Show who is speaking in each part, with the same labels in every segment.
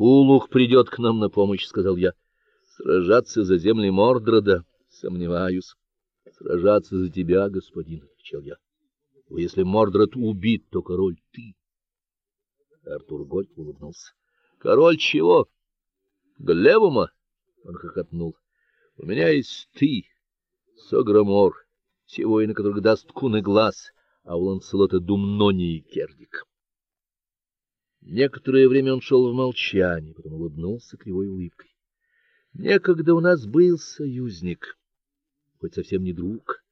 Speaker 1: Кулух придет к нам на помощь, сказал я. Сражаться за земли Мордрода, сомневаюсь. Сражаться за тебя, господин, отвечал я. Если Мордред убит, то король ты. Артур горько улыбнулся. Король чего? Глевума? Он хохотнул. У меня есть ты, Согромор, те воины, которых даст куны глаз, а у Ланселота Думнони и Кердик. Некоторое время он шел в молчании, потом улыбнулся кривой улыбкой. Некогда у нас был союзник, хоть совсем не друг.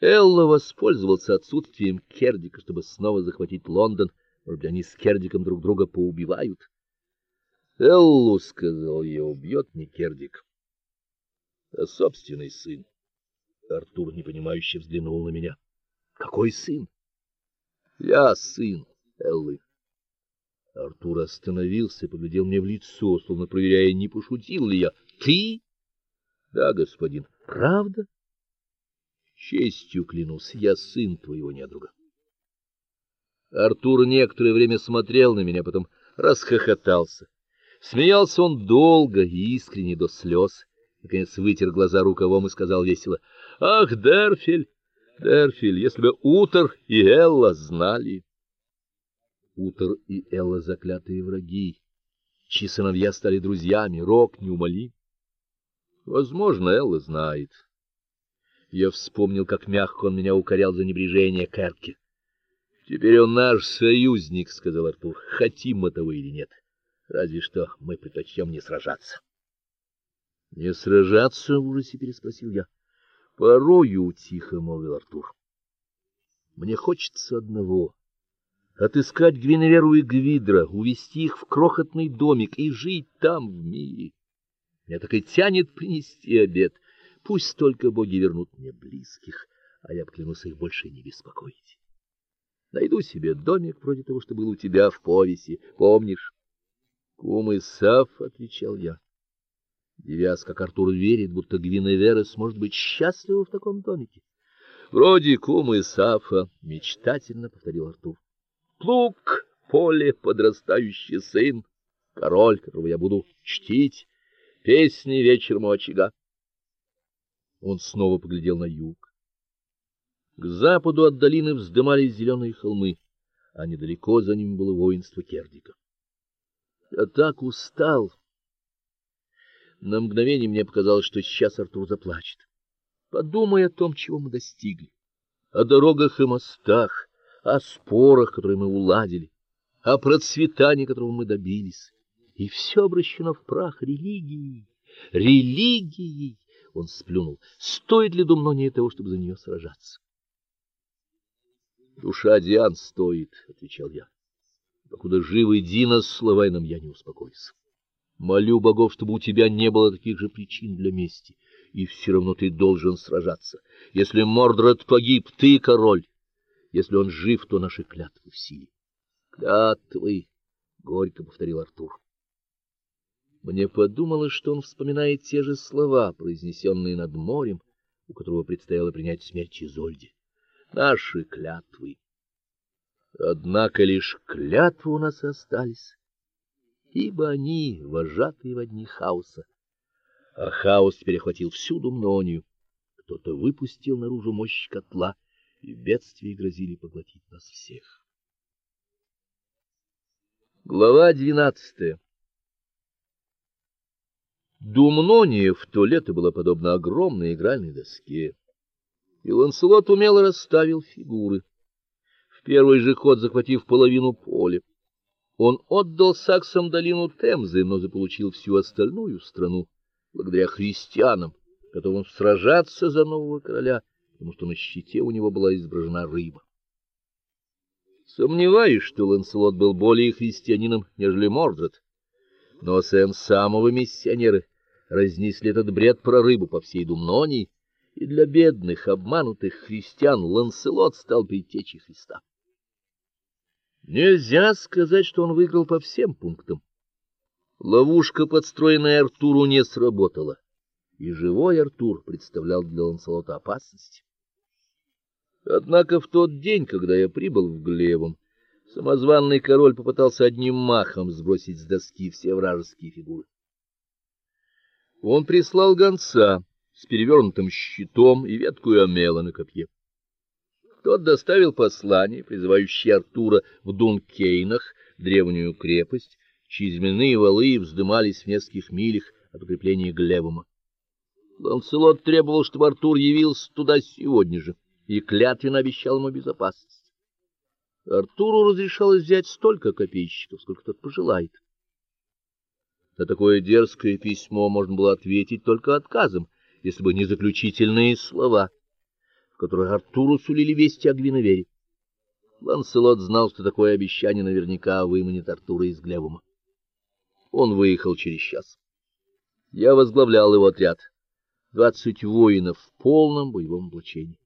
Speaker 1: Элла воспользовался отсутствием Кердика, чтобы снова захватить Лондон. Быть, они с Кердиком друг друга поубивают. Эллу, сказал я, убьет не Кердик, а собственный сын. Артур непонимающе взглянул на меня. Какой сын? Я сын Эллы. Артур остановился и поглядел мне в лицо, словно проверяя, не пошутил ли я. Ты? Да, господин. Правда? Честью клянусь, я сын твоего недруга. Артур некоторое время смотрел на меня, потом расхохотался. Смеялся он долго и искренне до слез. Наконец вытер глаза рукавом и сказал весело: "Ах, Дерфель, Дерфель, если бы Утер и Элла знали!" Утер и Элла заклятые враги, чьи сыновья стали друзьями, Рок неумолим. Возможно, Элла знает. Я вспомнил, как мягко он меня укорял за небрежение к Эрке. Теперь он наш союзник, сказал Артур. Хотим мы того или нет. Разве что мы предпочтем не сражаться. Не сражаться, в ужасе переспросил я. Порою тихо молвил Артур. Мне хочется одного отыскать Гвиневеру и Гвидра, увести их в крохотный домик и жить там в мире. Меня так и тянет принести обед. Пусть только боги вернут мне близких, а я поклянусь их больше не беспокоить. Найду себе домик вроде того, что был у тебя в повеси, помнишь? Кум Исаф, отвечал я. Девясь, как Артур верит, будто Гвиневера сможет быть счастлива в таком домике. Вроде кум Исафа, мечтательно повторил Артур плуг, поле, подрастающий сын, король, которого я буду чтить, песни вечером у очага. Он снова поглядел на юг. К западу от долины вздымались зеленые холмы, а недалеко за ними было воинство Кердика. Я так устал. На мгновение мне показалось, что сейчас Артур заплачет. Подумай о том, чего мы достигли, о дорогах и мостах, о спорах, которые мы уладили, о процветании, которого мы добились. И все обращено в прах религии. Религией, он сплюнул. Стоит ли думание того, чтобы за нее сражаться? Душа Диан стоит, отвечал я. Покуда живы Дина с Славайном, я не успокоюсь. Молю богов, чтобы у тебя не было таких же причин для мести, и все равно ты должен сражаться. Если Мордред погиб, ты король. Если он жив, то наши клятвы в силе. Клятвы, горько повторил Артур. Мне подумалось, что он вспоминает те же слова, произнесенные над морем, у которого предстояло принять смерть Изольде. Наши клятвы. Однако лишь клятвы у нас остались, ибо они вожатые в одни хаоса. А хаос перехватил всю Думнонию. Кто-то выпустил наружу мощь котла и бедствия грозили поглотить нас всех. Глава двенадцатая. Думнония в то лето была подобна огромной игральной доске. И Ланселот умело расставил фигуры. В первый же ход захватив половину поля, он отдал саксам долину Темзы, но заполучил всю остальную страну благодаря христианам, готовым сражаться за нового короля потому что на щите у него была изображена рыба. Сомневаюсь, что Ланселот был более христианином, нежели Мордред, но сын самого миссионеры разнесли этот бред про рыбу по всей Думнонии, и для бедных, обманутых христиан Ланселот стал предтечей Христа. Нельзя сказать, что он выиграл по всем пунктам. Ловушка, подстроенная Артуру, не сработала, и живой Артур представлял для Ланселота опасность. Однако в тот день, когда я прибыл в Глевом, Самозванный король попытался одним махом сбросить с доски все вражеские фигуры. Он прислал гонца с перевернутым щитом и веткой омела на копье. Тот доставил послание, призывающее Артура в Дункейнах, древнюю крепость, чьи земляные валы вздымались в нескольких милях от укрепления Глевума. Ланселот требовал, чтобы Артур явился туда сегодня же, и клятвенно обещал ему безопасность. Артуру разрешалось взять столько копейщиков, сколько тот пожелает. На такое дерзкое письмо можно было ответить только отказом, если бы не заключительные слова, в которых Артуру сулили вести о Гвиновере. Ланселот знал, что такое обещание наверняка выманит Артура из Глевума. Он выехал через час. Я возглавлял его отряд. Двадцать воинов в полном боевом облачении.